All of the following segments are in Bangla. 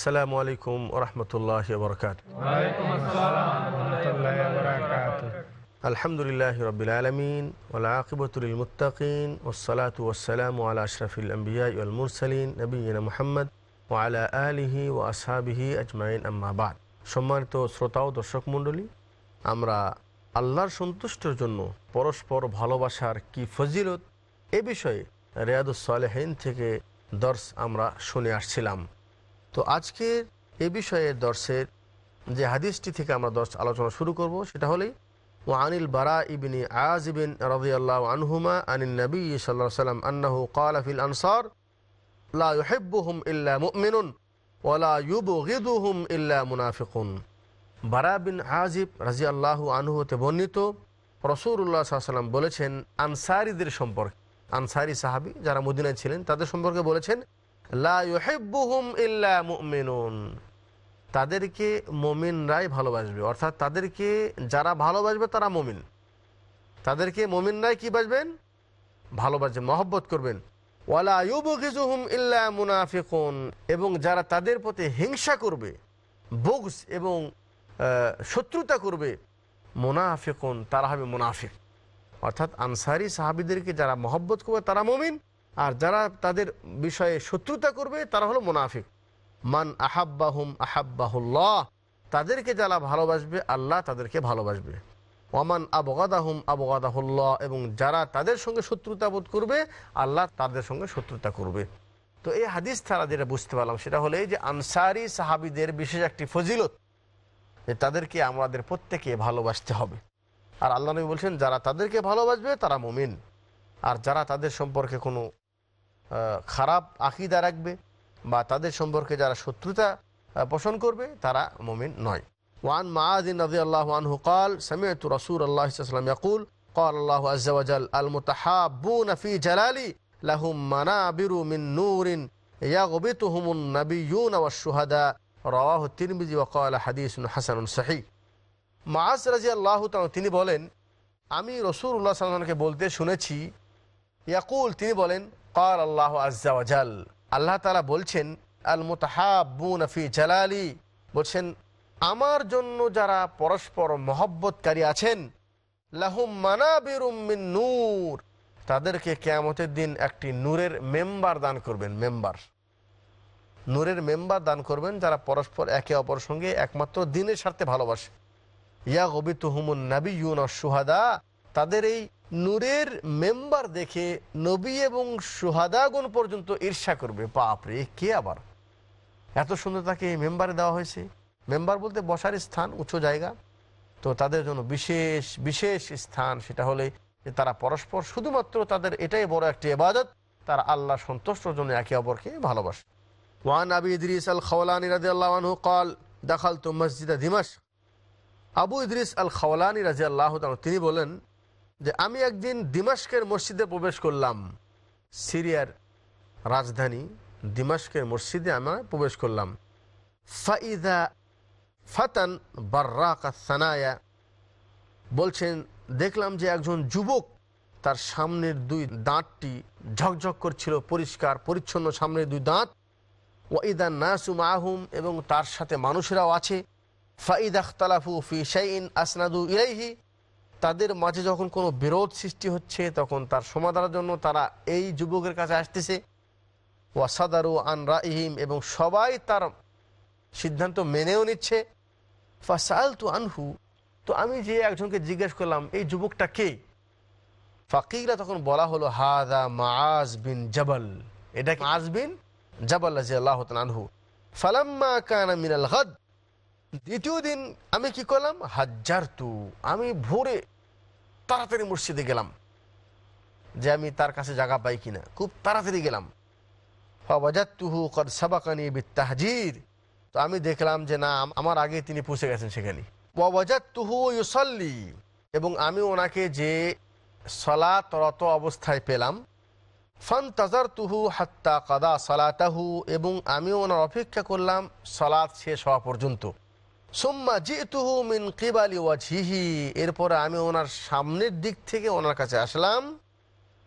আসসালামু আলাইকুম ওরহমতুল্লাহ বরকাত আলহামদুলিল্লাহ রবিল আলমিন ওলাকিবতুল মুতাকিন ওসলাত ওসালাম আলা আশরফিল আম্বিয়া মুরসালিন নবীন মোহাম্মদ ও আলা আলিহি ও আসহাবিহি আজমাইন আম্মাবাদ সম্মানিত শ্রোতা ও দর্শক মণ্ডলী আমরা আল্লাহর সন্তুষ্টের জন্য পরস্পর ভালোবাসার কি ফজিলত এ বিষয়ে রেয়াদুসালেহীন থেকে দর্শ আমরা শুনে আসছিলাম। তো আজকের এ বিষয়ে দর্শের যে হাদিসটি থেকে আমরা দর্শ আলোচনা শুরু করব, সেটা হলেই ও আনিল বারা ইবিনী আজবিন রদিয়াল্লাহ আনহুমা আনিল নবী সাল্লাহ সাল্লাম আন্নাহু কালাফিল আনসার, লা ইউহিব্বুহুম ইল্লা মুমিনুন ওয়ালা ইউবগিদুহুম ইল্লা মুনাফিকুন। বারা বিন আজিব রাজি আল্লাহ আনহুতে বর্ণিত রসুল্লাহ সাল্লাম বলেছেন, আনসারিদের সম্পর্কে। আনসারি সাহাবি যারা মদিনায় ছিলেন, তাদের সম্পর্কে বলেছেন লা ইউহিব্বুহুম ইল্লা মুমিনুন। তাদেরকে মমিনরাই ভালোবাসবে। অর্থাৎ তাদেরকে যারা ভালোবাসবে তারা মমিন। তাদেরকে মমিনরাই কি বাসবেন? ভালোবাসবেন, মহব্বত করবেন। ওয়ালা এবং যারা তাদের প্রতি হিংসা করবে, বুগস এবং শত্রুতা করবে, মুনাফিকুন, তারা হবে মুনাফিক। অর্থাৎ আনসারি সাহাবিদেরকে যারা মহব্বত করবে, তারা মমিন। আর যারা তাদের বিষয়ে শত্রুতা করবে, তারা হলো মুনাফিক। মান আহাব্বাহুম আহাব্বাহুল্লাহ, তাদেরকে যারা ভালোবাসবে, আল্লাহ তাদেরকে ভালোবাসবে। ওমান আবগাদাহুম আবগাদাহুল্লাহ, এবং যারা তাদের সঙ্গে শত্রুতা বোধ করবে, আল্লাহ তাদের সঙ্গে শত্রুতা করবে। তো এই হাদিস ছাড়া যেটা বুঝতে পারলাম, সেটা হলে যে আনসারি সাহাবিদের বিশেষ একটি ফজিলত, যে তাদেরকে আমাদের প্রত্যেকে ভালোবাসতে হবে। আর আল্লাহ নবী বলছেন, যারা তাদেরকে ভালোবাসবে, তারা মুমিন। আর যারা তাদের সম্পর্কে কোনো খারাপ আকিদা রাখবে বা তাদের সম্পর্কে যারা শত্রুতা আহ, পোষণ করবে তারা মুমিন নয় ওয়ান মাআদিন রাদিয়াল্লাহু আনহু قال سمعت رسول الله صلى الله عليه وسلم يقول قال الله عز وجل المتحابون في جلالي لهم منابر من نور يغبطهم النبيون والشهداء رواه الترمذي وقال حديث حسن صحيح মাআজ রাদিয়াল্লাহু তাআলা তিনি বলেন আমি রসুল্লাহ সাল্লামকে বলতে শুনেছি ইয়াকুল তিনি বলেন কাল আল্লাহ আজ্জাওয়াজাল আল্লাহ তালা বলছেন আল মুতাহাবুন জালালি বলছেন, আমার জন্য যারা পরস্পর মহব্বতকারী আছেন নূর তাদেরকে কেয়ামতের দিন একটি নূরের মেম্বার দান করবেন, মেম্বার। নূরের মেম্বার দান করবেন যারা পরস্পর একে অপর সঙ্গে একমাত্র দিনের স্বার্থে ভালোবাসে। ইয়া গবিত হুমুন নাবি ইউন সুহাদা তাদের এই নূরের মেম্বার দেখে নবী এবং সুহাদাগুন পর্যন্ত ঈর্ষা করবে। বাপরে কে আবার? এত সুন্দর তাকে এই মেম্বারে দেওয়া হয়েছে। মেম্বার বলতে বসার স্থান, উঁচু জায়গা। তো তাদের জন্য বিশেষ বিশেষ স্থান সেটা হলে যে তারা পরস্পর শুধুমাত্র তাদের এটাই বড় একটি এবাদত তারা আল্লাহ সন্তুষ্টর জন্য একে অপরকে ভালোবাসে। ওয়ান আবি ইদ্রিস আল খাওয়ালান ইরাজি আল্লাহনু কল দাখাল তো মসজিদা দিমাস আবু ইদ্রিস আল খাওয়ালান ইরাজি আল্লাহ তিনি বলেন যে আমি একদিন দিমাস্কের মসজিদে প্রবেশ করলাম। সিরিয়ার রাজধানী দিমাস্কের মসজিদে আমরা প্রবেশ করলাম। ফাইদা ফাতান বার্রাকা সানায়া বলছেন, দেখলাম যে একজন যুবক তার সামনের দুই দাঁতটি ঝকঝক করছিল, পরিষ্কার, পরিচ্ছন্ন সামনের দুই দাঁত। ওয়াইদান নাসু মাহুম এবং তার সাথে মানুষেরাও আছে। ফাইদ আখতালাফু ফি শাইন আসনাদু ইলাইহি। তাদের মাঝে যখন কোনো বিরোধ সৃষ্টি হচ্ছে, তখন তার সমাধানের জন্য তারা এই যুবকের কাছে আসতেছে। ওয়াসাদারু আন রাহিম এবং সবাই তার সিদ্ধান্ত মেনেও নিচ্ছে। ফাসাল তু আনহু, তো আমি যে একজনকে জিজ্ঞেস করলাম, এই যুবকটা কে? ফাকিরা তখন বলা হলো, হাদা মাজ বিন জবল। এটা কি আজ বিন জবল আল্লাহ আনহু। ফালাম্মা কানা মিনাল হদ দ্বিতীয় দিন আমি কি করলাম? হাজার তু। আমি ভোরে তাড়াতাড়ি মসজিদে গেলাম। যে আমি তার কাছে জায়গা পাই কিনা। খুব তাড়াতাড়ি গেলাম। ফাওয়াজাত্তুহু কদ সাবাকানি তো আমি দেখলাম যে না আমার আগে তিনি পৌঁছে গেছেন সেখানে। ইউসাল্লি। এবং আমি ওনাকে যে সলাতরত অবস্থায় পেলাম ফান তাজার তুহু হাত্তা কাদা সালাতাহু। এবং আমি ওনার অপেক্ষা করলাম সালাত শেষ হওয়া পর্যন্ত। সুম্মা এরপরে আমি ওনার সামনের দিক থেকে ওনার কাছে আসলাম।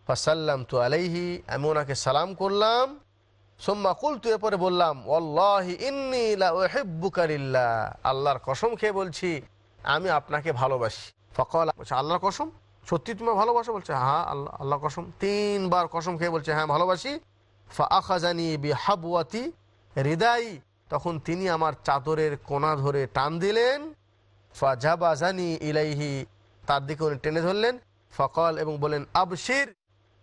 ফাসাল্লাম তু আলাইহি, আমি ওনাকে সালাম করলাম। সোম্মা কুলতু, এরপরে বললাম আল্লাহর কসম খেয়ে বলছি, আমি আপনাকে ভালোবাসি। ফকল আল্লাহর কসম? সত্যি তুমি ভালোবাসো? বলছে হ্যাঁ আল্লাহ আল্লাহ কসম। তিনবার কসম খেয়ে বলছে হ্যাঁ ভালোবাসি। ফা আখাজানি বি হাবুয়াতি হৃদাই তখন তিনি আমার চাদরের কোনা ধরে টান দিলেন। ফা জাবাজানি ইলাইহি, তার দিকে উনি টেনে ধরলেন। ফকল এবং বলেন আবশির,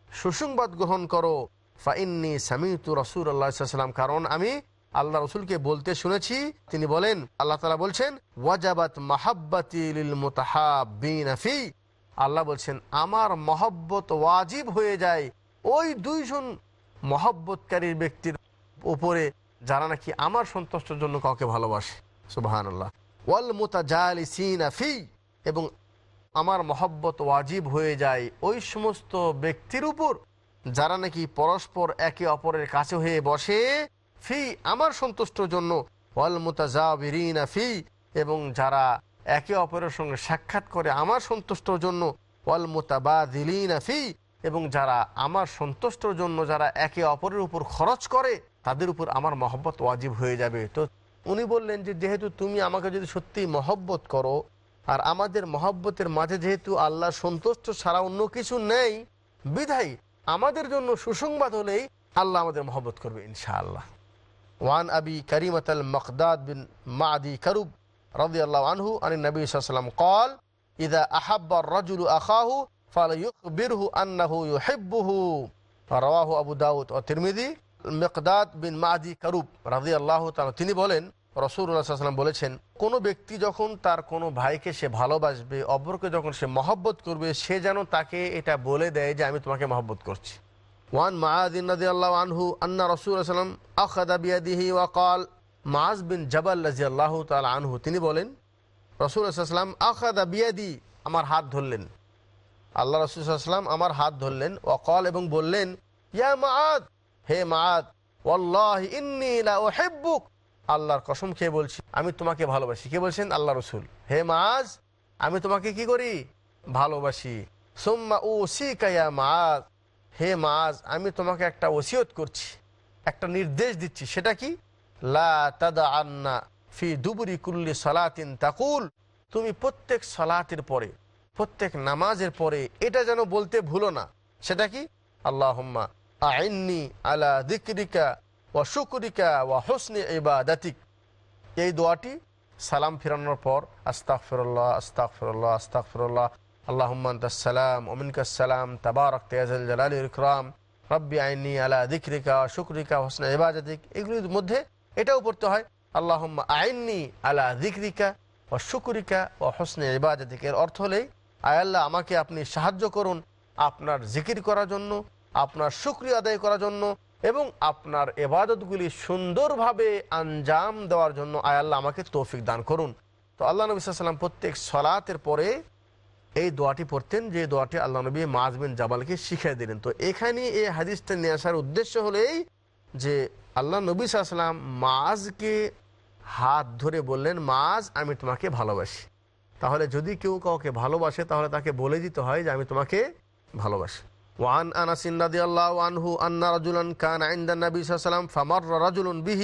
সুসংবাদ গ্রহণ করো। ফাইন্নি সামিতু রসুল আল্লাহাম কারণ আমি আল্লাহ রসুলকে বলতে শুনেছি, তিনি বলেন, আল্লাহ তালা বলছেন, ওয়াজাবাত মাহাব্বাতিল মোতাহাবিনফি আল্লাহ বলছেন, আমার মহব্বত ওয়াজিব হয়ে যায়। ওই দুইজন মহব্বতকারীর ব্যক্তির উপরে যারা নাকি আমার সন্তুষ্টর জন্য কাউকে ভালোবাসে। সুবাহান ওয়াল মোতাজালিসিনাফি এবং আমার মহব্বত ওয়াজিব হয়ে যায় ওই সমস্ত ব্যক্তির উপর। যারা নাকি পরস্পর একে অপরের কাছে হয়ে বসে ফি আমার সন্তুষ্টর জন্য। ওয়াল মুতাজাবিরিনা ফি। এবং যারা একে অপরের সঙ্গে সাক্ষাৎ করে আমার সন্তুষ্টর জন্য। ওয়াল মুতাবাদিলিনা ফি। এবং যারা আমার সন্তুষ্টর জন্য যারা একে অপরের উপর খরচ করে তাদের উপর আমার মহব্বত ওয়াজিব হয়ে যাবে। তো উনি বললেন যে, যেহেতু তুমি আমাকে যদি সত্যি মহব্বত করো, আর আমাদের মহব্বতের মাঝে যেহেতু আল্লাহ সন্তুষ্ট ছাড়া অন্য কিছু নেই, বিধাই আমাদের জন্য সুসংবাদ হলেই আল্লাহ আমাদের মহব্বত করবে ইনশাআল্লাহ। ওয়ান আবি করিমত মকদাদ বিন মাদি করুব রদি আল্লাহ আনহু আনি নবী সাল্লাম কল, ইদা আহাব্বা রজুলু আখাহু ফালয়ুখবিরহু আন্নাহু ইউহিব্বুহু। রাওয়াহু আবু দাউদ ও তিরমিজি। মিকদাদ বিন মাদি করুব রাজি আল্লাহ তিনি বলেন রসুল্লাহাম বলেছেন, কোনো ব্যক্তি যখন তার কোনো ভাইকে সে ভালোবাসবে, অপরকে যখন সে মহব্বত করবে, সে যেন তাকে এটা বলে দেয় যে আমি তোমাকে মহব্বত করছি। ওয়ান মাহাদিন নদী আল্লাহ আনহু আন্না রসুল সাল্লাম আখাদা বিয়াদিহি ওয়াকাল মাজ বিন জবাল রাজি আল্লাহ তাল আনহু, তিনি বলেন রসুল সাল্লাম আখাদা বিয়াদি, আমার হাত ধরলেন। আল্লাহ রসুলাম আমার হাত ধরলেন ওয়াকাল এবং বললেন, ইয়া মাআদ হে উহিব্বুক। আল্লাহর কসম খেয়ে বলছি, আমি তোমাকে ভালোবাসি। কে বলছেন? আল্লাহ রসুল। হে মাজ আমি তোমাকে কি করি? ভালোবাসি। সোম্মা ও সি মাজ হে মাজ আমি তোমাকে একটা ওসিয়ত করছি, একটা নির্দেশ দিচ্ছি। সেটা কি? লা ফি দুবুরি কুল্লি সালাতিন তাকুল। তুমি প্রত্যেক সালাতের পরে, প্রত্যেক নামাজের পরে এটা যেন বলতে ভুলো না। সেটা কি? আল্লাহ আইননি আলা দিকরিকা ওয়া শুকরিকা ওয়া হোসনে ইবাদাতিক এই দোয়াটি সালাম ফিরানোর পর আস্তাক ফিরল্লাহ আস্তাক ফিরল্লাহ আস্তাক ফিরল্লাহ আল্লাহসালাম ওমিনকাসালাম তাবারক তেয়াজল জালাল ইকরাম। রব্বি আইনি আলা দিকরিকা শুকরিকা হোসনে ইবাদাতিক। এগুলির মধ্যে এটাও পড়তে হয় আল্লাহ আইননি আলা দিকরিকা ও শুকরিকা ও হোসনে ইবাদাতিক। এর অর্থ হলেই আয়াল্লাহ আমাকে আপনি সাহায্য করুন আপনার জিকির করার জন্য আপনার শুক্রিয়া আদায় করার জন্য এবং আপনার এবাদতগুলি সুন্দরভাবে আঞ্জাম দেওয়ার জন্য আয়াল্লাহ আমাকে তৌফিক দান করুন। তো আল্লাহ নবী সাল্লাম প্রত্যেক সলাতের পরে এই দোয়াটি পড়তেন, যে দোয়াটি আল্লাহ নবী মাজবিন জাবালকে শিখিয়ে দিলেন। তো এখানে এই হাদিসটা নিয়ে আসার উদ্দেশ্য হলেই যে আল্লাহ নবী সাল্লাম মাজকে হাত ধরে বললেন, মাজ, আমি তোমাকে ভালোবাসি। তাহলে যদি কেউ কাউকে ভালোবাসে, তাহলে তাকে বলে দিতে হয় যে, আমি তোমাকে ভালোবাসি। وعن أنس رضي الله عنه أن رجلا كان عند النبي صلى الله عليه وسلم فمر رجل به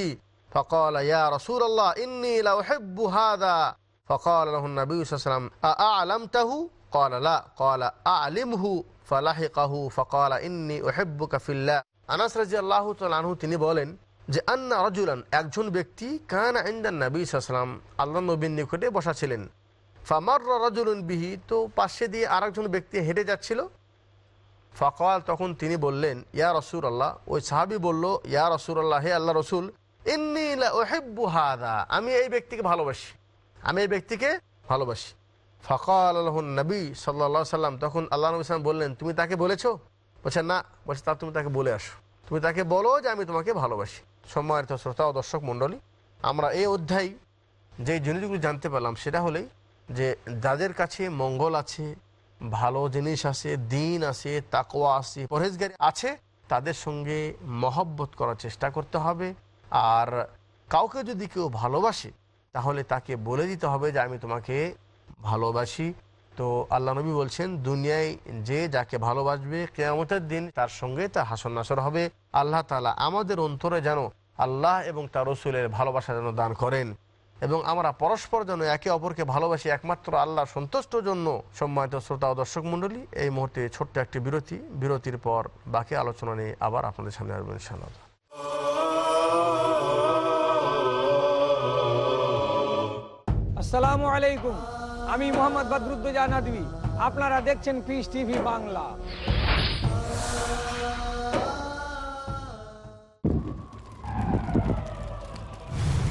فقال يا رسول الله إني لأحب هذا فقال له النبي صلى الله عليه وسلم أأعلمته قال لا قال أعلمه فلحقه فقال إني أحبك في الله আনাস রাজি আল্লাহ আনহু তিনি বলেন যে আন্না রজুলান একজন ব্যক্তি কান আইন্দান নবী সাল্লাম আল্লাহ নবীর নিকটে বসা ছিলেন ফামার রজুলুন বিহি তো পাশে দিয়ে আরেকজন ব্যক্তি হেঁটে যাচ্ছিল ফকাল, তখন তিনি বললেন, ইয়া রসুল আল্লাহ ওই সাহাবি বলল, ইয়া রসুল আল্লাহ হে আল্লাহ রসুল ইন্নিবু হাদা, আমি এই ব্যক্তিকে ভালোবাসি, আমি এই ব্যক্তিকে ভালোবাসি। ফকাল আল্লাহ নবী সাল্লা সাল্লাম তখন আল্লাহ নবী সাল্লাম বললেন, তুমি তাকে বলেছ? বলছে, না। বলছে তা তুমি তাকে বলে আসো। তুমি তাকে বলো যে আমি তোমাকে ভালোবাসি। সম্মানিত শ্রোতা ও দর্শক মণ্ডলী, আমরা এই অধ্যায় যে জিনিসগুলি জানতে পারলাম, সেটা হলেই যে যাদের কাছে মঙ্গল আছে ভালো জিনিস আছে, দিন আছে তাকোয়া আছে, পরহেজগারি আছে, তাদের সঙ্গে মহব্বত করার চেষ্টা করতে হবে। আর কাউকে যদি কেউ ভালোবাসে, তাহলে তাকে বলে দিতে হবে যে, আমি তোমাকে ভালোবাসি। তো আল্লাহ নবী বলছেন, দুনিয়ায় যে যাকে ভালোবাসবে, কেয়ামতের দিন তার সঙ্গে তার হাসন নাসর হবে। আল্লাহ তালা আমাদের অন্তরে যেন আল্লাহ এবং তার রসুলের ভালোবাসা যেন দান করেন। এবং আমরা পরস্পর যেন একে অপরকে ভালোবাসি একমাত্র আল্লাহ সন্তুষ্ট জন্য। সম্মানিত শ্রোতা ও দর্শক মণ্ডলী, এই মুহূর্তে ছোট্ট একটি বিরতি। বিরতির পর বাকি আলোচনা নিয়ে আবার আপনাদের সামনে আসবেন ইনশাআল্লাহ। আসসালামু আলাইকুম। আমি মোহাম্মদ বদরুদ্দোজা নদী আপনারা দেখছেন peace TV Bangla.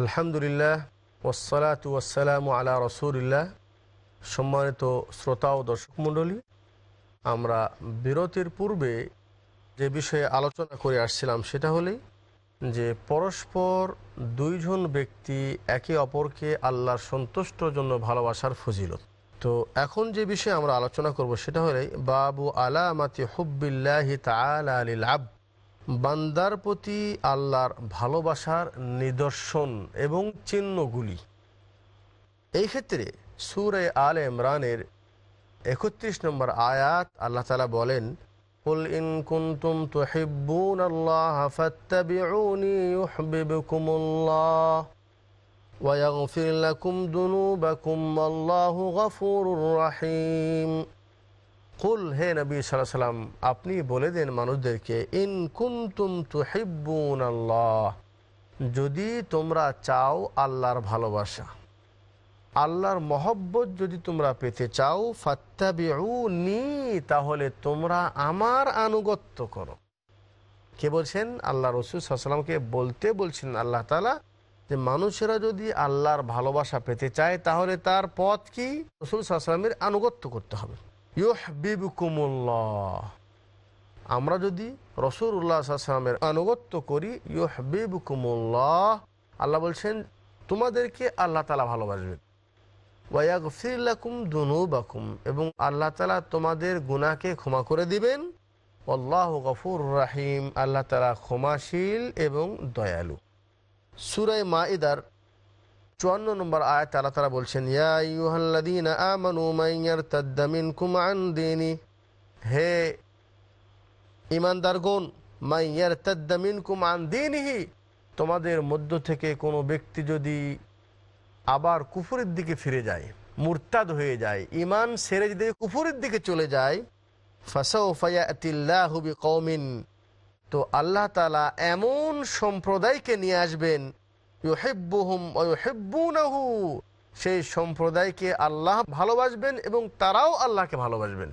আলহামদুলিল্লাহ ওসালাত ওয়াসালাম আলা রসুলিল্লাহ। সম্মানিত শ্রোতা ও দর্শক মণ্ডলী, আমরা বিরতির পূর্বে যে বিষয়ে আলোচনা করে আসছিলাম সেটা হলেই যে পরস্পর দুইজন ব্যক্তি একে অপরকে আল্লাহর সন্তুষ্টর জন্য ভালোবাসার ফজিলত। তো এখন যে বিষয়ে আমরা আলোচনা করব সেটা হলে বাবু আলামাতি হুব্বিল্লাহি তাআলা আলিল আব বান্দার প্রতি আল্লাহর ভালোবাসার নিদর্শন এবং চিহ্নগুলি এই ক্ষেত্রে সুরে আল ইমরানের একত্রিশ নম্বর আয়াত আল্লাহ তালা বলেন قل إن كنتم تحبون الله فاتبعوني يحببكم الله ويغفر لكم ذنوبكم والله غفور رحيم কুল হে নবী সাল্লাহ সাল্লাম, আপনি বলে দেন মানুষদেরকে, ইন কুন্তুম তু তুহিব্বুন আল্লাহ যদি তোমরা চাও আল্লাহর ভালোবাসা। আল্লাহর মহব্বত যদি তোমরা পেতে চাও, ফাত্তাবিউনি তাহলে তোমরা আমার আনুগত্য করো। কে বলছেন? আল্লাহ রসুল সাল্লামকে বলতে বলছেন আল্লাহ তালা যে, মানুষেরা যদি আল্লাহর ভালোবাসা পেতে চায়, তাহলে তার পথ কি? রসুল সাল্লামের আনুগত্য করতে হবে। আমরা যদি রসুল উল্লাহ সাল্লামের আনুগত্য করি, ইউহবিবকুমুল্লাহ, আল্লাহ বলছেন, তোমাদেরকে আল্লাহ তালা ভালোবাসবেন। ওয়াগফিরলাকুম দুনুবাকুম এবং আল্লাহ তালা তোমাদের গুনাহকে ক্ষমা করে দিবেন। আল্লাহ গফুর রাহিম। আল্লাহ তালা ক্ষমাশীল এবং দয়ালু। সুরাই মা মাইদার চুয়ান্ন নম্বর আয়াত আল্লাহ তালা বলছেন, ইয়া ইউহাল্লাদিন আমানু মাইয়ার তাদ্দামিন কুমান দিনী। হে ইমানদারগণ মাইয়ার তাদ্দামিন কুমান দিনহি। তোমাদের মধ্য থেকে কোনো ব্যক্তি যদি আবার কুফুরের দিকে ফিরে যায়, মুরতাদ হয়ে যায় ইমান সেরে যদি কুফুরের দিকে চলে যায় ফাসাও ফায়াতিল্লাহবি কৌমিন তো আল্লাহ তালা এমন সম্প্রদায়কে নিয়ে আসবেন সেই সম্প্রদায়কে আল্লাহ ভালোবাসবেন এবং তারাও আল্লাহকে ভালোবাসবেন।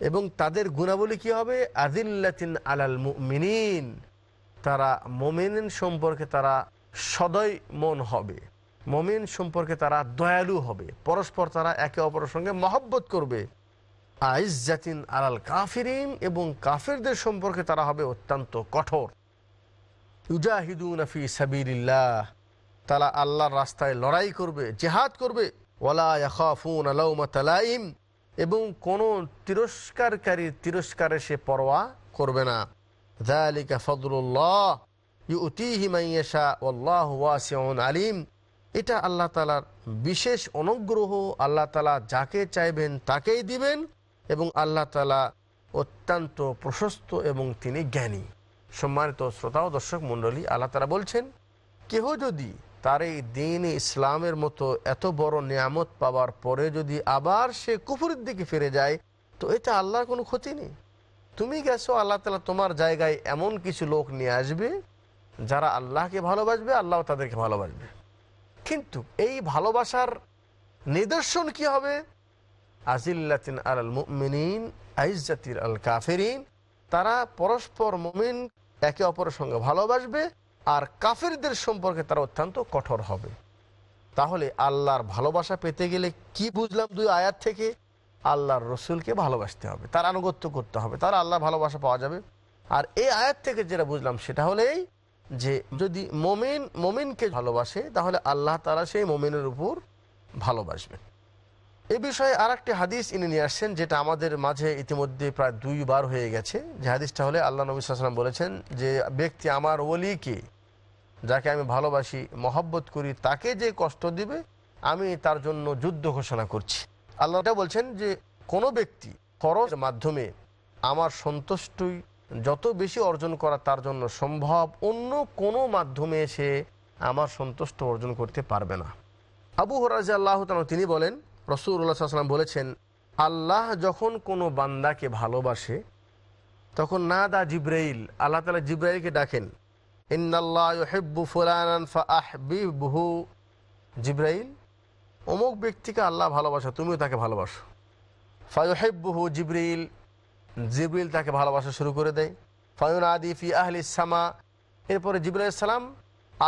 এবং তাদের গুণাবলী কি হবে? আদিল্লাতিন আলাল মুমিনিন। তারা মোমিন সম্পর্কে তারা সদয় মন হবে। মমিন সম্পর্কে তারা দয়ালু হবে। পরস্পর তারা একে অপরের সঙ্গে মহব্বত করবে। আইজাতিন আলাল কাফিরিন এবং কাফিরদের সম্পর্কে তারা হবে অত্যন্ত কঠোর। ইউজাহিদুন ফি সাবিলিল্লাহ তারা আল্লাহর রাস্তায় লড়াই করবে জেহাদ করবে ওয়ালা ইয়াখাফুন আলাউমাতালাইম এবং কোনো তিরস্কারকারীর তিরস্কারে সে পরোয়া করবে না ذلك فضل الله يؤتيه من يشاء والله واسع আলিম এটা আল্লাহ তালার বিশেষ অনুগ্রহ আল্লাহ তালা যাকে চাইবেন তাকেই দিবেন এবং আল্লাহ তালা অত্যন্ত প্রশস্ত এবং তিনি জ্ঞানী সম্মানিত শ্রোতা ও দর্শক মণ্ডলী, আল্লাহ তালা বলছেন, কেহ যদি তার এই দিন ইসলামের মতো এত বড় নিয়ামত পাওয়ার পরে যদি আবার সে কুফুরের দিকে ফিরে যায়, তো এটা আল্লাহর কোনো ক্ষতি নেই। তুমি গেছো, আল্লাহ তালা তোমার জায়গায় এমন কিছু লোক নিয়ে আসবে, যারা আল্লাহকে ভালোবাসবে, আল্লাহ তাদেরকে ভালোবাসবে। কিন্তু এই ভালোবাসার নিদর্শন কি হবে? আজিল্লাতিন আল মুমিনিন আইজাতির আল কাফেরিন, তারা পরস্পর মুমিন একে অপরের সঙ্গে ভালোবাসবে আর কাফেরদের সম্পর্কে তারা অত্যন্ত কঠোর হবে। তাহলে আল্লাহর ভালোবাসা পেতে গেলে কি বুঝলাম দুই আয়াত থেকে? আল্লাহর রসুলকে ভালোবাসতে হবে, তার আনুগত্য করতে হবে, তার আল্লাহ ভালোবাসা পাওয়া যাবে। আর এই আয়াত থেকে যেটা বুঝলাম সেটা হলেই যে যদি মমিন, মমিনকে ভালোবাসে, তাহলে আল্লাহ তারা সেই মমিনের উপর ভালোবাসবেন। এ বিষয়ে আর একটি হাদিস ইনি নিয়ে আসছেন, যেটা আমাদের মাঝে ইতিমধ্যে প্রায় দুইবার হয়ে গেছে। যে হাদিসটা হলে আল্লাহ নবী সাল্লাম বলেছেন যে, ব্যক্তি আমার ওলিকে, যাকে আমি ভালোবাসি, মহব্বত করি, তাকে যে কষ্ট দিবে, আমি তার জন্য যুদ্ধ ঘোষণা করছি। আল্লাহটা বলছেন যে, কোনো ব্যক্তি খরচের মাধ্যমে আমার সন্তুষ্টই যত বেশি অর্জন করা তার জন্য সম্ভব, অন্য কোনো মাধ্যমে সে আমার সন্তুষ্ট অর্জন করতে পারবে না। আবু হরাজ আল্লাহ তিনি বলেন রসুল্লাহাম বলেছেন, আল্লাহ যখন কোনো বান্দাকে ভালোবাসে, তখন না দা জিব্রাইল, আল্লাহ তালা জিব্রাইলকে ডাকেন জিব্রাইল, অমুক ব্যক্তিকে আল্লাহ ভালোবাসা, তুমিও তাকে ভালোবাসো। ফায়ুহেব্বুহু জিব্রিল জিব্রিল তাকে ভালোবাসা শুরু করে দেয়। ফায়ুন আদি ফি আহলি সামা, এরপরে জিব্রাইল সালাম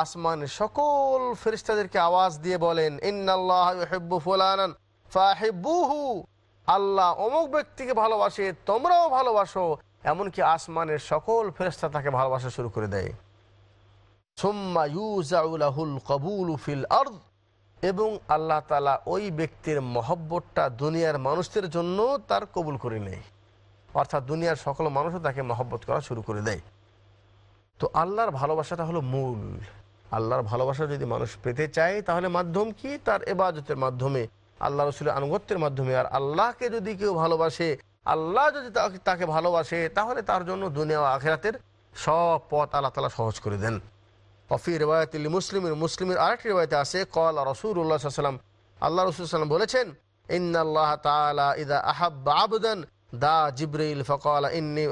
আসমানের সকল ফেরিস্তাদেরকে আওয়াজ দিয়ে বলেন, ইন্নাল্লাহ হেব্বু ফুলানান ফাহেব্বুহু আল্লাহ অমুক ব্যক্তিকে ভালোবাসে, তোমরাও ভালোবাসো, এমনকি আসমানের সকল ফেরেস্তা তাকে ভালোবাসা শুরু করে দেয়। কবুল এবং আল্লাহ তালা ওই ব্যক্তির মহব্বতটা দুনিয়ার মানুষদের জন্য তার কবুল করে নেয়। অর্থাৎ দুনিয়ার সকল মানুষও তাকে মহব্বত করা শুরু করে দেয়। তো আল্লাহর ভালোবাসাটা হলো মূল। আল্লাহর ভালোবাসা যদি মানুষ পেতে চায়, তাহলে মাধ্যম কি? তার এবাজতের মাধ্যমে। আল্লাহ রসুলের আনুগত্যের মাধ্যমে। আর আল্লাহকে যদি কেউ ভালোবাসে, আল্লাহ যদি তাকে ভালোবাসে, তাহলে তার জন্য দুনিয়া আখেরাতের সব পথ আল্লাহ তালা সহজ করে দেন। অফি রেবায়ত মুসলিমের মুসলিমের আরেকটি রেবায়তে আছে কল রসুল্লাহ সাল্লাম আল্লাহ রসুল সাল্লাম বলেছেন, ইন্নাল্লাহ তালা ইদা দা ইন্নি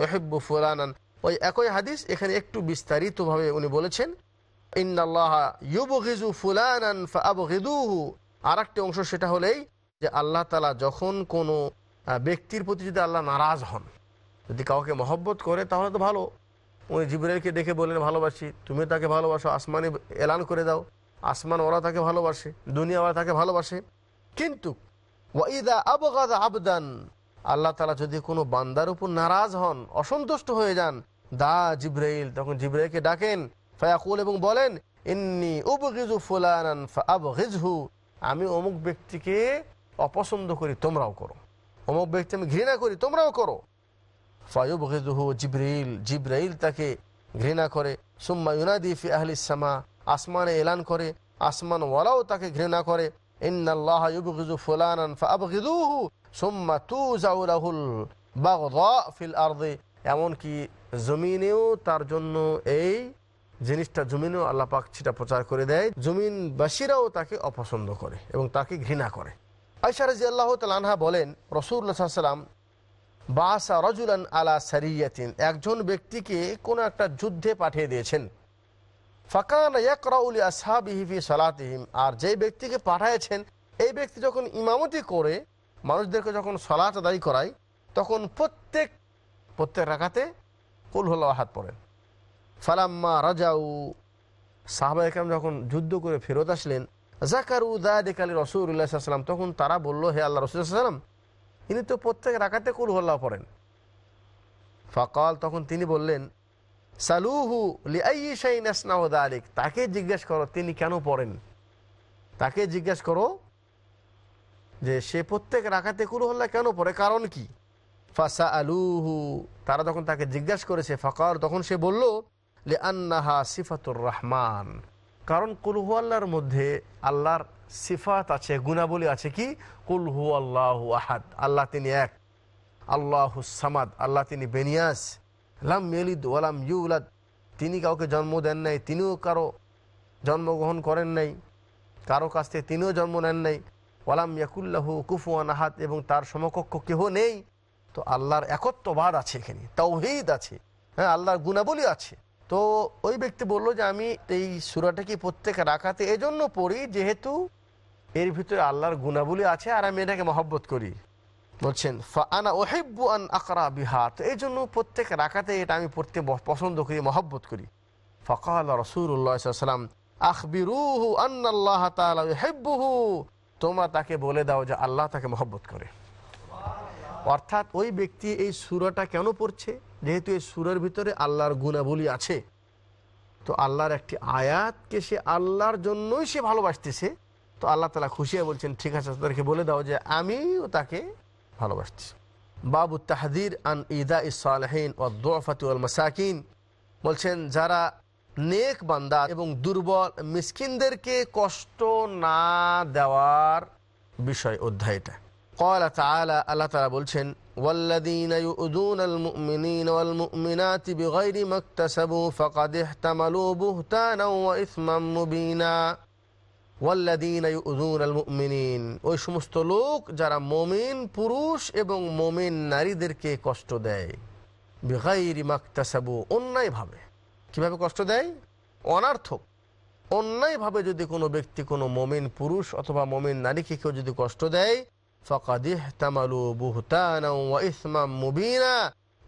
ওই একই হাদিস এখানে একটু বিস্তারিতভাবে উনি বলেছেন আর একটি অংশ সেটা হলেই যে আল্লাহ তালা যখন কোনো ব্যক্তির প্রতি যদি আল্লাহ নারাজ হন, যদি কাউকে মহব্বত করে, তাহলে তো ভালো। উনি জিব্রাইলকে দেখে বললেন, ভালোবাসি। তুমি তাকে ভালোবাসো, আসমানে এলান করে দাও। আসমান ওরা তাকে ভালোবাসে দুনিয়া ওরা তাকে ভালোবাসে। কিন্তু আবদান, আল্লাহ তালা যদি কোনো বান্দার উপর নারাজ হন, অসন্তুষ্ট হয়ে যান, দা জিব্রাইল, তখন জিব্রাইলকে ডাকেন, ফায়াকুল এবং বলেন, ইন্নি উবগিজু ফুলানান ফাবগিজহু আমি অমুক ব্যক্তিকে অপছন্দ করি, তোমরাও করো। অমুক ব্যক্তি আমি ঘৃণা করি, তোমরাও করো। ফায়ুবগিজহু জিব্রাইল জিব্রাইল তাকে ঘৃণা করে। সুম্মা ইউনাদি ফি আহলি সামা, আসমানে এলান করে। আসমান ওয়ালাও তাকে ঘৃণা করে। ফিল এমনকি জমিনেও তার জন্য এই জিনিসটা জমিনেও আল্লাহ পাক প্রচার করে দেয়। জমিনবাসীরাও তাকে অপছন্দ করে এবং তাকে ঘৃণা করে। আয়সা রাজি আল্লাহ তালহা বলেন রসুল্লাহ সাল্লাম বাসা রজুলান আলা সারিয়াতিন, একজন ব্যক্তিকে কোনো একটা যুদ্ধে পাঠিয়ে দিয়েছেন। ফাকান ইয়াকরাউলি আসহাবিহিফি সালাতিহিম, আর যে ব্যক্তিকে পাঠিয়েছেন, এই ব্যক্তি যখন ইমামতি করে, মানুষদেরকে যখন সলাত আদায় করায়, তখন প্রত্যেক প্রত্যেক রাখাতে কুল হল হাত পড়েন। ফালাম্মা রাজাউ। সাহাবা একরাম যখন যুদ্ধ করে ফেরত আসলেন, জাকার উদায়ক আলী রসুল্লাহাম তখন তারা বলল, হে আল্লাহ রসুলাম ইনি তো প্রত্যেক রাখাতে কুল হল্লাহ পড়েন। ফকাল, তখন তিনি বললেন, সালুহু লিআইসাইনাসনাউদালিক তাকে জিজ্ঞেস করো, তিনি কেন পড়েন? তাকে জিজ্ঞেস করো যে, সে প্রত্যেক রাখাতে কুল হল্লা কেন পড়ে? কারণ কি? ফাসা আলুহু তারা যখন তাকে জিজ্ঞাসা করেছে ফকার তখন সে বলল লে আন্নাহা সিফাতুর রহমান। কারণ কুলহু আল্লাহর মধ্যে আল্লাহর সিফাত আছে, গুণাবলী আছে কি? কুলহু আল্লাহ আহাদ, আল্লাহ তিনি এক। আল্লাহ সামাদ, আল্লাহ তিনি বেনিয়াস। লাম মেলিদ ওয়ালাম ইউলাদ, তিনি কাউকে জন্ম দেন নাই, তিনিও কারও জন্মগ্রহণ করেন নাই। কারও কাছ থেকে তিনিও জন্ম নেন নাই। ওয়ালাম ইয়াকুল্লাহু কুফুয়ান আহাদ, এবং তার সমকক্ষ কেহ নেই। তো আল্লাহর একত্ববাদ আছে এখানে, তৌহিদ আছে। হ্যাঁ আল্লাহর গুণাবলী আছে। তো ওই ব্যক্তি বলল যে, আমি এই সুরাটা কি প্রত্যেক রাখাতে এজন্য পড়ি যেহেতু এর ভিতরে আল্লাহর গুণাবলী আছে আর আমি এটাকে মহব্বত করি। বলছেন আনা ওহেব্বু আন আকরা বিহা। তো এই জন্য প্রত্যেক রাখাতে এটা আমি পড়তে পছন্দ করি, মহব্বত করি। ফকাল রসুল্লাহাম আখবিরুহু আন্নাল্লাহ তোমরা তাকে বলে দাও যে, আল্লাহ তাকে মহব্বত করে। অর্থাৎ ওই ব্যক্তি এই সুরাটা কেন পড়ছে? যেহেতু এই সুরের ভিতরে আল্লাহর গুণাবলী আছে। তো আল্লাহর একটি আয়াতকে সে আল্লাহর জন্যই সে ভালোবাসতেছে। তো আল্লাহ তালা খুশি হয়ে বলছেন, ঠিক আছে, তাদেরকে বলে দাও যে আমিও তাকে ভালোবাসছি বাবু তাহাদির আন ইদা ইসালহীন ও দোফাতি ওল মাসাকিন বলছেন, যারা নেক বান্দা এবং দুর্বল মিসকিনদেরকে কষ্ট না দেওয়ার বিষয় অধ্যায়টা قال تعالى الله تعالى বলছেন والذين يؤذون المؤمنين والمؤمنات بغير ما اكتسبوا فقد احتملوا بهتانا وإثما مبينا ওয়াল্লাদিন ইউযুন আল মুমিনিন ওই সমস্ত লোক যারা মমিন পুরুষ এবং মমিন নারীদেরকে কষ্ট দেয় বেগাইরি মাকতাসাবু অন্যায়ভাবে কিভাবে কষ্ট দেয় অনার্থক অন্যায়ভাবে যদি কোনো ব্যক্তি কোনো মমিন পুরুষ অথবা মমিন নারীকে কেউ যদি কষ্ট দেয়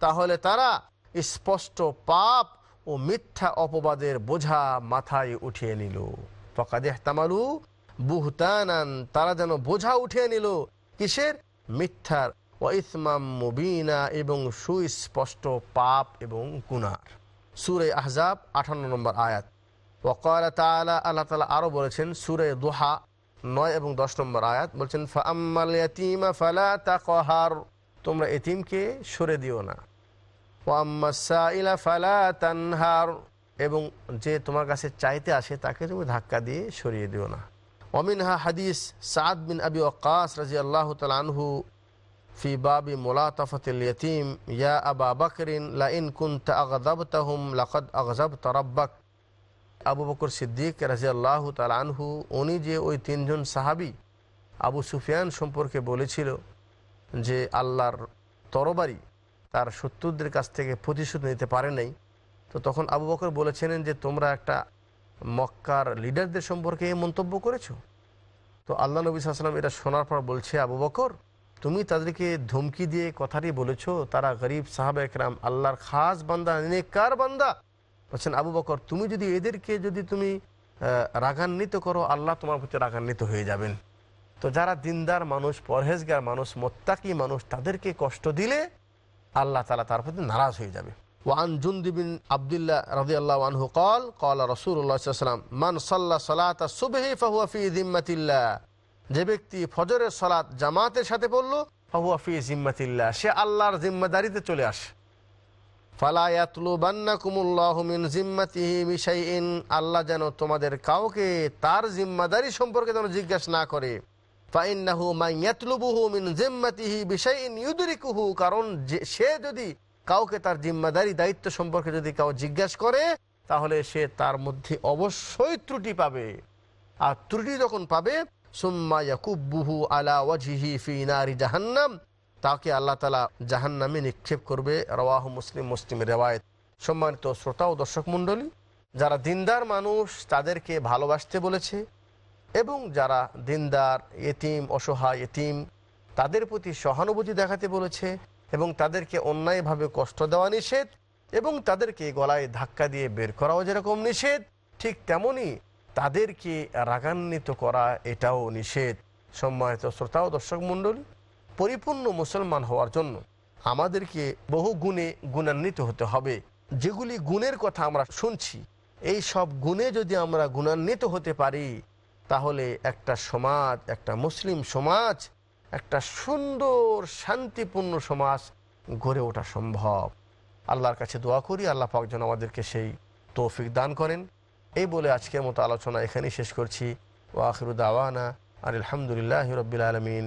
তাহলে তারা স্পষ্ট পাপ ও মিথ্যা অপবাদের বোঝা মাথায় উঠিয়ে নিল। ফকাদেহ তামালু বুহতানান, তারা যেন বোঝা উঠিয়ে নিল কিসের? মিথ্যার। ও ইসমাম মুবিনা এবং সুস্পষ্ট পাপ এবং গুনার। সুরে আহজাব আঠান্ন নম্বর আয়াত। ওকাল তালা আল্লাহ তালা আরও বলেছেন, সুরে দোহা নয় এবং দশ নম্বর আয়াত বলছেন ফাম্মাল ইয়াতিমা ফালা তাকহার তোমরা এতিমকে সরে দিও না ওয়াম্মাসাইলা ফালা তানহার এবং যে তোমার কাছে চাইতে আসে তাকে তুমি ধাক্কা দিয়ে সরিয়ে দিও না অমিনহা হাদিস সাদ বিন আবি ওকাস রাজি আল্লাহ তালহু ফি বাবি মোলাতফতুল ইয়তিম ইয়া আবা বকরিন লাইন কুন্ত আগদাবতাহুম লাকদ আগজাবত রব্বাক আবু বকর সিদ্দিক রাজি আল্লাহ তালহু উনি যে ওই তিনজন সাহাবি আবু সুফিয়ান সম্পর্কে বলেছিল যে আল্লাহর তরবারি তার শত্রুদের কাছ থেকে প্রতিশোধ নিতে পারে নাই, তো তখন আবু বকর বলেছিলেন যে তোমরা একটা মক্কার লিডারদের সম্পর্কে এই মন্তব্য করেছ? তো আল্লাহ নবী সাল্লাম এটা শোনার পর বলছে, আবু বকর, তুমি তাদেরকে ধমকি দিয়ে কথাটি বলেছ, তারা গরিব সাহাবা একরাম আল্লাহর খাস বান্দা নেকার বান্দা বলছেন, আবু বকর, তুমি যদি এদেরকে যদি তুমি রাগান্বিত করো, আল্লাহ তোমার প্রতি রাগান্বিত হয়ে যাবেন। তো যারা দিনদার মানুষ, পরহেজগার মানুষ, মোত্তাকি মানুষ, তাদেরকে কষ্ট দিলে আল্লাহ তালা তার প্রতি নারাজ হয়ে যাবে। ওয়ান জুন্দিবিন আবদুল্লাহ রাজি আল্লাহ আনহু কল কল রসুল্লাহাম মান সাল্লাহ সালাত সুবহি ফাহুয়া ফি জিম্মাতিল্লাহ যে ব্যক্তি ফজরের সালাত জামাতের সাথে পড়ল, ফাহুয়া ফি জিম্মাতিল্লাহ সে আল্লাহর জিম্মাদারিতে চলে আসে। আল্লাহ যেন তোমাদের কাউকে তার জিম্মাদারি সম্পর্কে যেন জিজ্ঞাসা না করে। কারণ সে যদি কাউকে তার জিম্মাদারি দায়িত্ব সম্পর্কে যদি কাউ জিজ্ঞাসা করে, তাহলে সে তার মধ্যে অবশ্যই ত্রুটি পাবে। আর ত্রুটি যখন পাবে, সুম্মা ইয়াকুব্বুহু আলা ওয়াজহিহি ফি নারি জাহান্নাম। তাকে আল্লাহ তালা জাহান্নামে নিক্ষেপ করবে? রওয়াহ মুসলিম মুসলিমের রেওয়ায়ত। সম্মানিত শ্রোতা ও দর্শক মণ্ডলী, যারা দিনদার মানুষ তাদেরকে ভালোবাসতে বলেছে এবং যারা দিনদার, এতিম, অসহায়, এতিম, তাদের প্রতি সহানুভূতি দেখাতে বলেছে এবং তাদেরকে অন্যায়ভাবে কষ্ট দেওয়া নিষেধ এবং তাদেরকে গলায় ধাক্কা দিয়ে বের করাও যেরকম নিষেধ, ঠিক তেমনি তাদেরকে রাগান্বিত করা এটাও নিষেধ। সম্মানিত শ্রোতা ও দর্শক মণ্ডলী পরিপূর্ণ মুসলমান হওয়ার জন্য আমাদেরকে বহু গুণে গুণান্বিত হতে হবে। যেগুলি গুণের কথা আমরা শুনছি, এই সব গুণে যদি আমরা গুণান্বিত হতে পারি, তাহলে একটা সমাজ, একটা মুসলিম সমাজ, একটা সুন্দর, শান্তিপূর্ণ সমাজ গড়ে ওঠা সম্ভব। আল্লাহর কাছে দোয়া করি, আল্লাহ পাক যেন আমাদেরকে সেই তৌফিক দান করেন। এই বলে আজকের মতো আলোচনা এখানেই শেষ করছি। ও আখিরুদ আওয়ানা আর আলহামদুলিল্লাহ রবিল আলমিন।